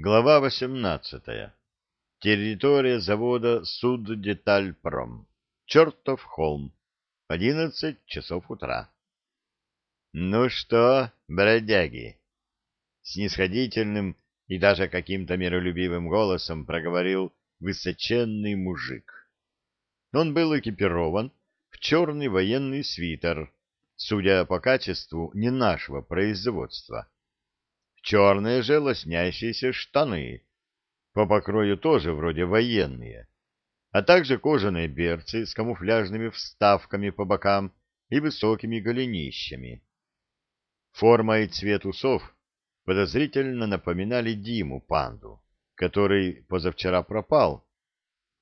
Глава 18. Территория завода Суддетальпром. Чертов холм. 11 часов утра. Ну что, бродяги? Снисходительным и даже каким-то миролюбивым голосом проговорил высоченный мужик. Он был экипирован в черный военный свитер, судя по качеству, не нашего производства черные же лоснящиеся штаны, по покрою тоже вроде военные, а также кожаные берцы с камуфляжными вставками по бокам и высокими голенищами. Форма и цвет усов подозрительно напоминали Диму панду, который позавчера пропал,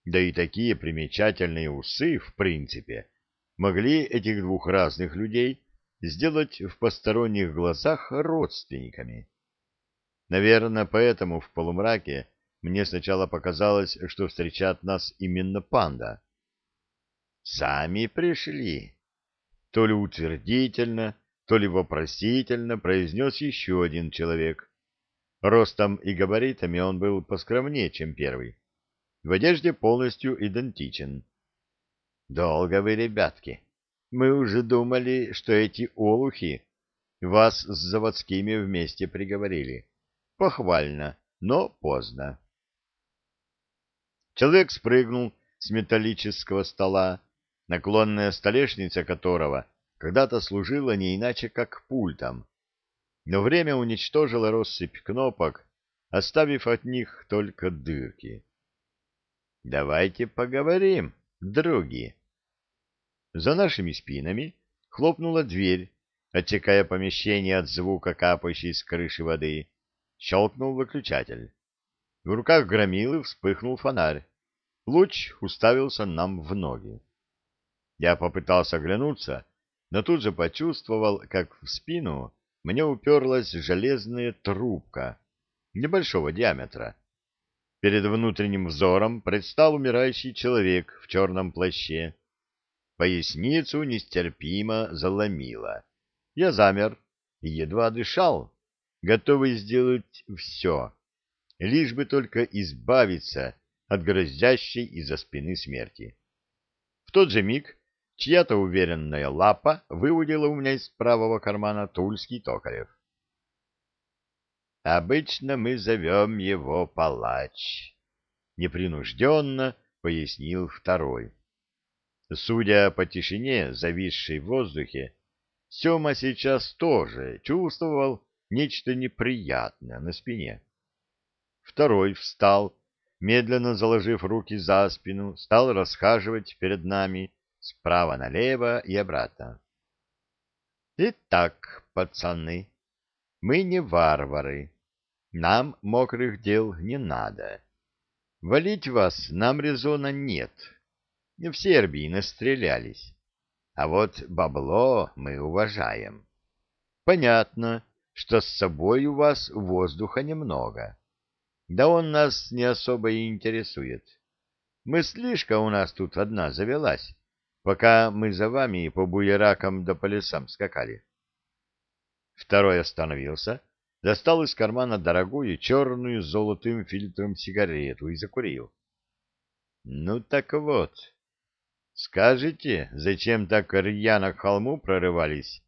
да и такие примечательные усы, в принципе, могли этих двух разных людей сделать в посторонних глазах родственниками. Наверное, поэтому в полумраке мне сначала показалось, что встречает нас именно панда. «Сами пришли!» То ли утвердительно, то ли вопросительно произнес еще один человек. Ростом и габаритами он был поскромнее, чем первый. В одежде полностью идентичен. «Долго вы, ребятки. Мы уже думали, что эти олухи вас с заводскими вместе приговорили». Похвально, но поздно. Человек спрыгнул с металлического стола, наклонная столешница которого когда-то служила не иначе как пультом, но время уничтожило россыпь кнопок, оставив от них только дырки. «Давайте поговорим, други!» За нашими спинами хлопнула дверь, отсекая помещение от звука капающей с крыши воды. Щелкнул выключатель. В руках громилы вспыхнул фонарь. Луч уставился нам в ноги. Я попытался оглянуться, но тут же почувствовал, как в спину мне уперлась железная трубка небольшого диаметра. Перед внутренним взором предстал умирающий человек в черном плаще. Поясницу нестерпимо заломило. Я замер и едва дышал готовый сделать все, лишь бы только избавиться от грозящей из-за спины смерти. В тот же миг чья-то уверенная лапа выудила у меня из правого кармана тульский токарев. «Обычно мы зовем его палач», — непринужденно пояснил второй. Судя по тишине, зависшей в воздухе, Сема сейчас тоже чувствовал, нечто неприятное на спине. Второй встал, медленно заложив руки за спину, стал расхаживать перед нами справа налево и обратно. Итак, пацаны, мы не варвары. Нам мокрых дел не надо. Валить вас нам резона нет. В Сербии настрелялись. А вот бабло мы уважаем. Понятно, что с собой у вас воздуха немного. Да он нас не особо и интересует. Мыслишка у нас тут одна завелась, пока мы за вами по буеракам да по лесам скакали. Второй остановился, достал из кармана дорогую черную с золотым фильтром сигарету и закурил. Ну так вот, скажите, зачем так рьяно к холму прорывались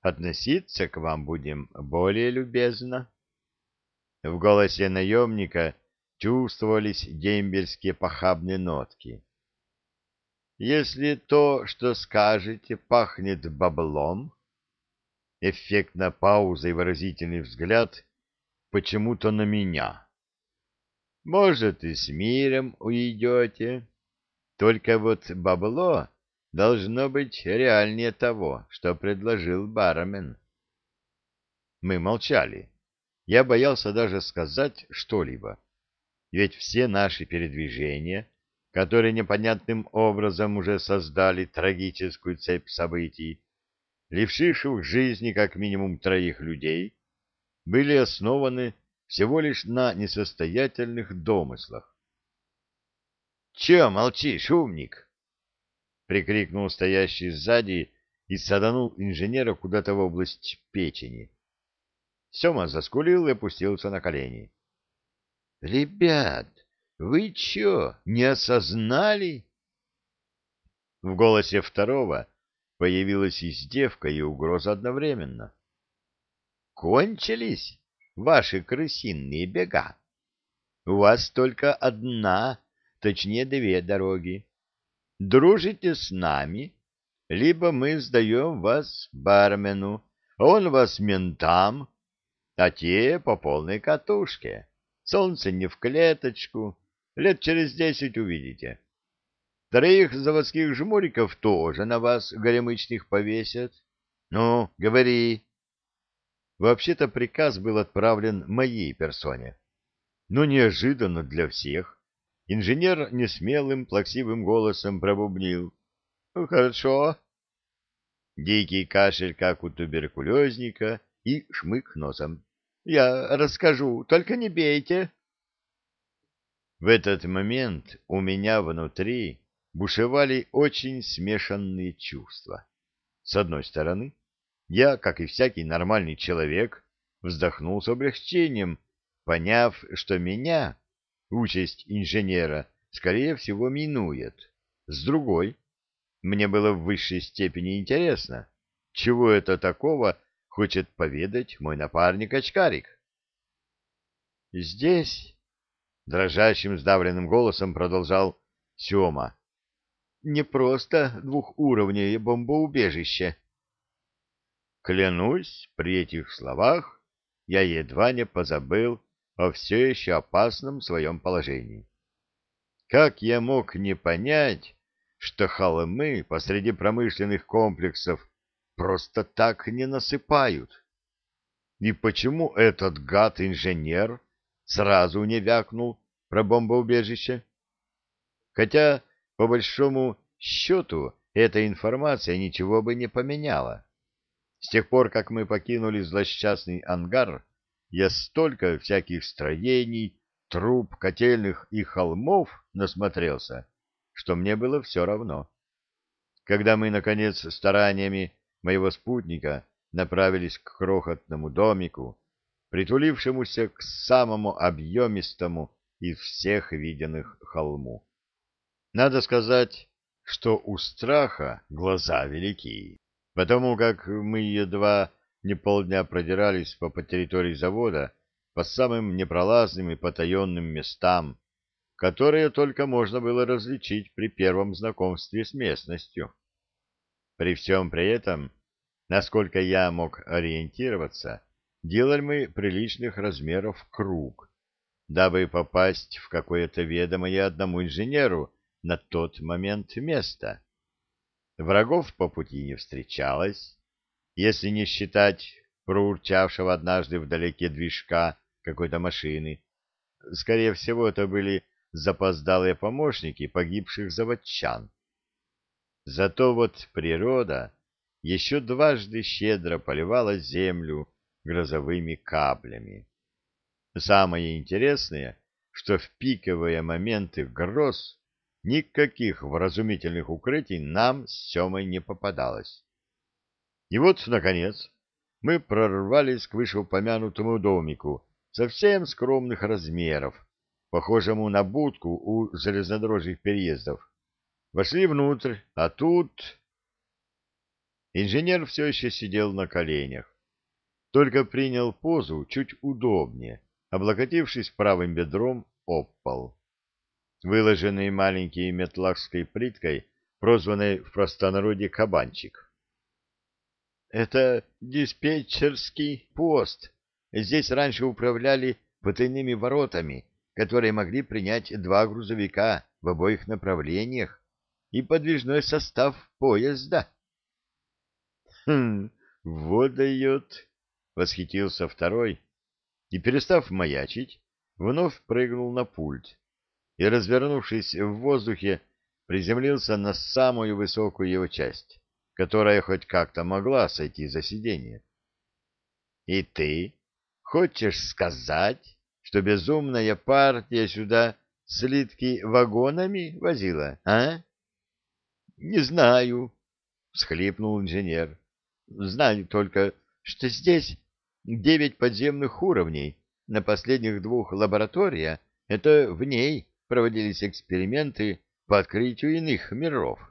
относиться к вам будем более любезно. В голосе наемника чувствовались дембельские похабные нотки. Если то, что скажете, пахнет баблом, эффектно пауза и выразительный взгляд почему-то на меня. Может, и с миром уйдете, только вот бабло должно быть реальнее того, что предложил бармен. Мы молчали. Я боялся даже сказать что-либо, ведь все наши передвижения, которые непонятным образом уже создали трагическую цепь событий, лишивших жизни как минимум троих людей, были основаны всего лишь на несостоятельных домыслах. — Че молчишь, умник? Прикрикнул стоящий сзади и саданул инженера куда-то в область печени. Сема заскулил и опустился на колени. Ребят, вы чё, не осознали? В голосе второго появилась издевка и угроза одновременно. Кончились ваши крысиные бега. У вас только одна, точнее две дороги. Дружите с нами, либо мы сдаем вас бармену, он вас ментам, а те по полной катушке. Солнце не в клеточку, лет через десять увидите. Троих заводских жмуриков тоже на вас горемычных повесят. Ну, говори. Вообще-то приказ был отправлен моей персоне. Но неожиданно для всех инженер несмелым плаксивым голосом пробубнил. «Ну, «Хорошо». Дикий кашель, как у туберкулезника, и шмык носом. «Я расскажу, только не бейте». В этот момент у меня внутри бушевали очень смешанные чувства. С одной стороны, я, как и всякий нормальный человек, вздохнул с облегчением, поняв, что меня, участь инженера, скорее всего, минует. С другой, мне было в высшей степени интересно, чего это такого хочет поведать мой напарник-очкарик. «Здесь», — дрожащим сдавленным голосом продолжал Сема, — «не просто двухуровневое бомбоубежище». Клянусь, при этих словах я едва не позабыл о все еще опасном своем положении. Как я мог не понять, что холмы посреди промышленных комплексов просто так не насыпают? И почему этот гад-инженер сразу не вякнул про бомбоубежище? Хотя, по большому счету, эта информация ничего бы не поменяла. С тех пор, как мы покинули злосчастный ангар, я столько всяких строений, труб, котельных и холмов насмотрелся, что мне было все равно. Когда мы, наконец, стараниями моего спутника направились к крохотному домику, притулившемуся к самому объемистому из всех виденных холму. Надо сказать, что у страха глаза великие потому как мы едва не полдня продирались по, территории завода по самым непролазным и потаенным местам, которые только можно было различить при первом знакомстве с местностью. При всем при этом, насколько я мог ориентироваться, делали мы приличных размеров круг, дабы попасть в какое-то ведомое одному инженеру на тот момент место. Врагов по пути не встречалось, если не считать проурчавшего однажды вдалеке движка какой-то машины. Скорее всего, это были запоздалые помощники погибших заводчан. Зато вот природа еще дважды щедро поливала землю грозовыми каплями. Самое интересное, что в пиковые моменты гроз Никаких вразумительных укрытий нам с Семой не попадалось. И вот, наконец, мы прорвались к вышеупомянутому домику совсем скромных размеров, похожему на будку у железнодорожных переездов. Вошли внутрь, а тут... Инженер все еще сидел на коленях, только принял позу чуть удобнее, облокотившись правым бедром об пол выложенный маленькой метлахской плиткой, прозванной в простонародье «кабанчик». «Это диспетчерский пост. Здесь раньше управляли потайными воротами, которые могли принять два грузовика в обоих направлениях и подвижной состав поезда». «Хм, вот дает!» — восхитился второй и, перестав маячить, вновь прыгнул на пульт и, развернувшись в воздухе, приземлился на самую высокую его часть, которая хоть как-то могла сойти за сиденье. — И ты хочешь сказать, что безумная партия сюда слитки вагонами возила, а? — Не знаю, — всхлипнул инженер. — Знаю только, что здесь девять подземных уровней, на последних двух лаборатория — Это в ней проводились эксперименты по открытию иных миров.